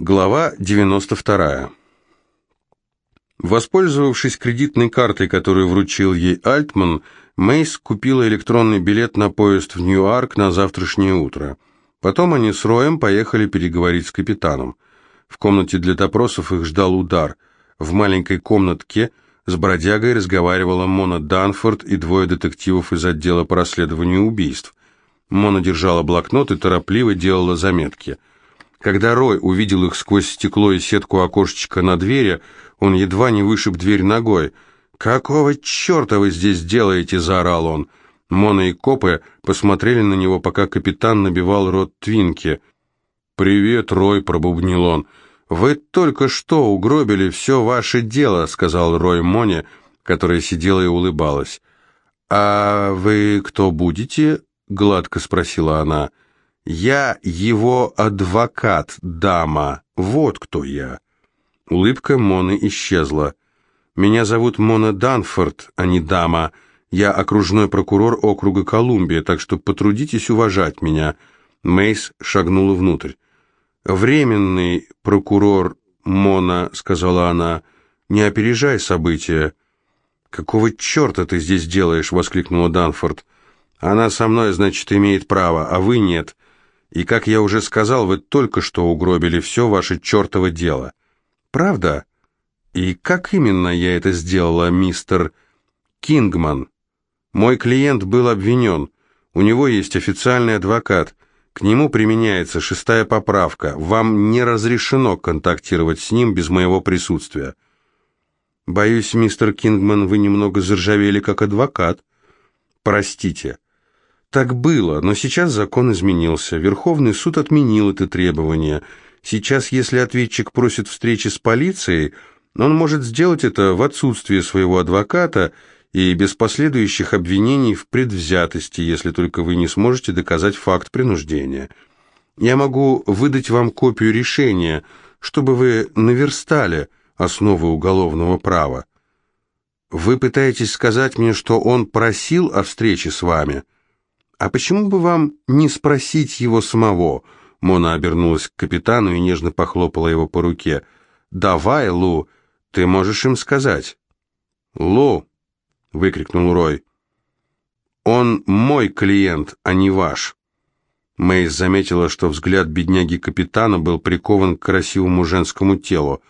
Глава 92. Воспользовавшись кредитной картой, которую вручил ей Альтман, Мейс купила электронный билет на поезд в Ньюарк на завтрашнее утро. Потом они с Роем поехали переговорить с капитаном. В комнате для допросов их ждал удар. В маленькой комнатке с бродягой разговаривала Мона Данфорд и двое детективов из отдела по расследованию убийств. Мона держала блокнот и торопливо делала заметки – когда Рой увидел их сквозь стекло и сетку окошечка на двери, он едва не вышиб дверь ногой. «Какого черта вы здесь делаете?» – заорал он. Мона и копы посмотрели на него, пока капитан набивал рот Твинки. «Привет, Рой», – пробубнил он. «Вы только что угробили все ваше дело», – сказал Рой Моне, которая сидела и улыбалась. «А вы кто будете?» – гладко спросила она. «Я его адвокат, дама. Вот кто я». Улыбка Моны исчезла. «Меня зовут Мона Данфорд, а не дама. Я окружной прокурор округа Колумбия, так что потрудитесь уважать меня». Мейс шагнула внутрь. «Временный прокурор Мона», — сказала она, — «не опережай события». «Какого черта ты здесь делаешь?» — воскликнула Данфорд. «Она со мной, значит, имеет право, а вы нет. И, как я уже сказал, вы только что угробили все ваше чертово дело. Правда? И как именно я это сделала, мистер Кингман? Мой клиент был обвинен. У него есть официальный адвокат. К нему применяется шестая поправка. Вам не разрешено контактировать с ним без моего присутствия. Боюсь, мистер Кингман, вы немного заржавели как адвокат. Простите. Так было, но сейчас закон изменился. Верховный суд отменил это требование. Сейчас, если ответчик просит встречи с полицией, он может сделать это в отсутствие своего адвоката и без последующих обвинений в предвзятости, если только вы не сможете доказать факт принуждения. Я могу выдать вам копию решения, чтобы вы наверстали основы уголовного права. Вы пытаетесь сказать мне, что он просил о встрече с вами?» «А почему бы вам не спросить его самого?» Мона обернулась к капитану и нежно похлопала его по руке. «Давай, Лу, ты можешь им сказать». «Лу!» — выкрикнул Рой. «Он мой клиент, а не ваш». Мэйс заметила, что взгляд бедняги капитана был прикован к красивому женскому телу.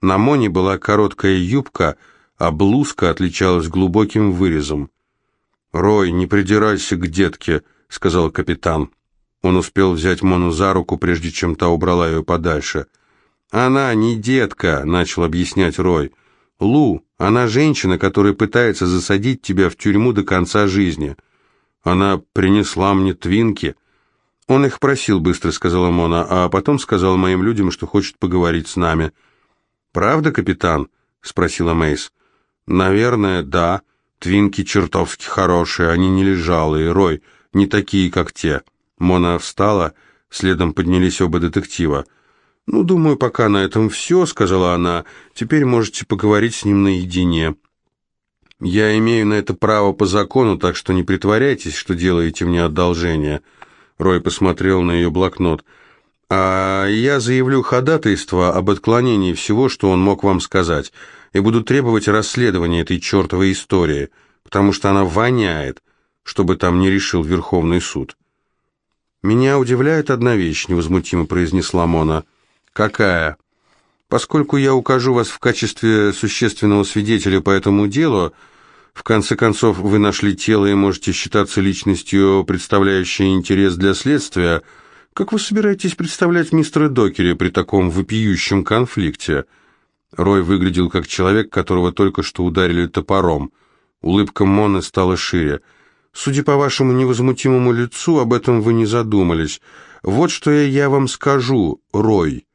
На Моне была короткая юбка, а блузка отличалась глубоким вырезом. «Рой, не придирайся к детке», — сказал капитан. Он успел взять Мону за руку, прежде чем та убрала ее подальше. «Она не детка», — начал объяснять Рой. «Лу, она женщина, которая пытается засадить тебя в тюрьму до конца жизни. Она принесла мне твинки». «Он их просил быстро», — сказала Мона, а потом сказал моим людям, что хочет поговорить с нами. «Правда, капитан?» — спросила Мейс. «Наверное, да». Твинки чертовски хорошие, они не лежалые, Рой, не такие, как те. Мона встала, следом поднялись оба детектива. «Ну, думаю, пока на этом все», — сказала она. «Теперь можете поговорить с ним наедине». «Я имею на это право по закону, так что не притворяйтесь, что делаете мне одолжение». Рой посмотрел на ее блокнот. «А я заявлю ходатайство об отклонении всего, что он мог вам сказать и буду требовать расследования этой чертовой истории, потому что она воняет, чтобы там не решил Верховный суд. «Меня удивляет одна вещь», — невозмутимо произнесла Мона. «Какая?» «Поскольку я укажу вас в качестве существенного свидетеля по этому делу, в конце концов вы нашли тело и можете считаться личностью, представляющей интерес для следствия, как вы собираетесь представлять мистера Докери при таком вопиющем конфликте?» Рой выглядел как человек, которого только что ударили топором. Улыбка Моны стала шире. «Судя по вашему невозмутимому лицу, об этом вы не задумались. Вот что я вам скажу, Рой.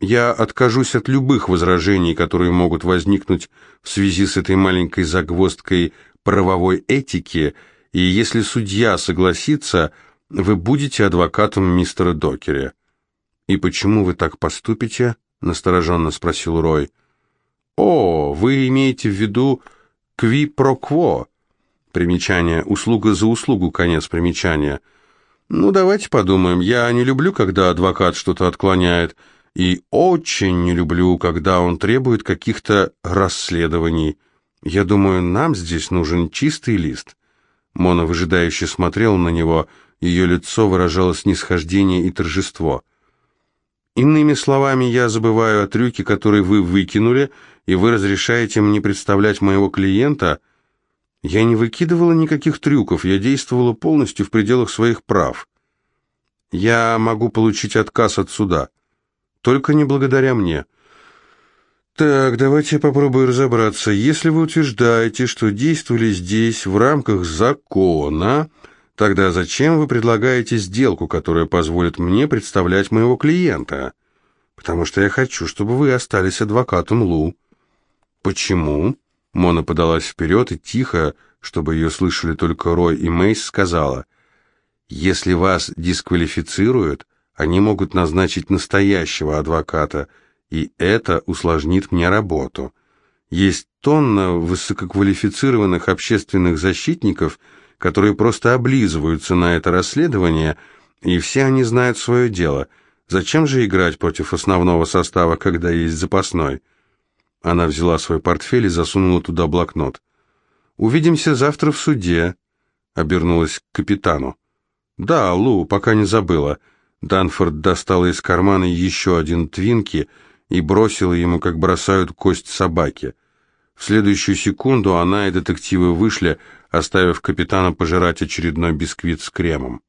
Я откажусь от любых возражений, которые могут возникнуть в связи с этой маленькой загвоздкой правовой этики, и если судья согласится, вы будете адвокатом мистера Докеря». «И почему вы так поступите?» — настороженно спросил Рой. «О, вы имеете в виду кви про кво?» Примечание. Услуга за услугу, конец примечания. «Ну, давайте подумаем. Я не люблю, когда адвокат что-то отклоняет. И очень не люблю, когда он требует каких-то расследований. Я думаю, нам здесь нужен чистый лист». Мона выжидающе смотрела на него, ее лицо выражало снисхождение и торжество. «Иными словами, я забываю о трюке, который вы выкинули, и вы разрешаете мне представлять моего клиента?» «Я не выкидывала никаких трюков, я действовала полностью в пределах своих прав. Я могу получить отказ от суда, только не благодаря мне». Так, давайте я попробую разобраться. Если вы утверждаете, что действовали здесь в рамках закона, тогда зачем вы предлагаете сделку, которая позволит мне представлять моего клиента? Потому что я хочу, чтобы вы остались адвокатом Лу. Почему? Мона подалась вперед и тихо, чтобы ее слышали только Рой и Мейс, сказала, «Если вас дисквалифицируют, они могут назначить настоящего адвоката – и это усложнит мне работу. Есть тонна высококвалифицированных общественных защитников, которые просто облизываются на это расследование, и все они знают свое дело. Зачем же играть против основного состава, когда есть запасной? Она взяла свой портфель и засунула туда блокнот. «Увидимся завтра в суде», — обернулась к капитану. «Да, Лу, пока не забыла». Данфорд достала из кармана еще один твинки — и бросила ему, как бросают кость собаке. В следующую секунду она и детективы вышли, оставив капитана пожирать очередной бисквит с кремом.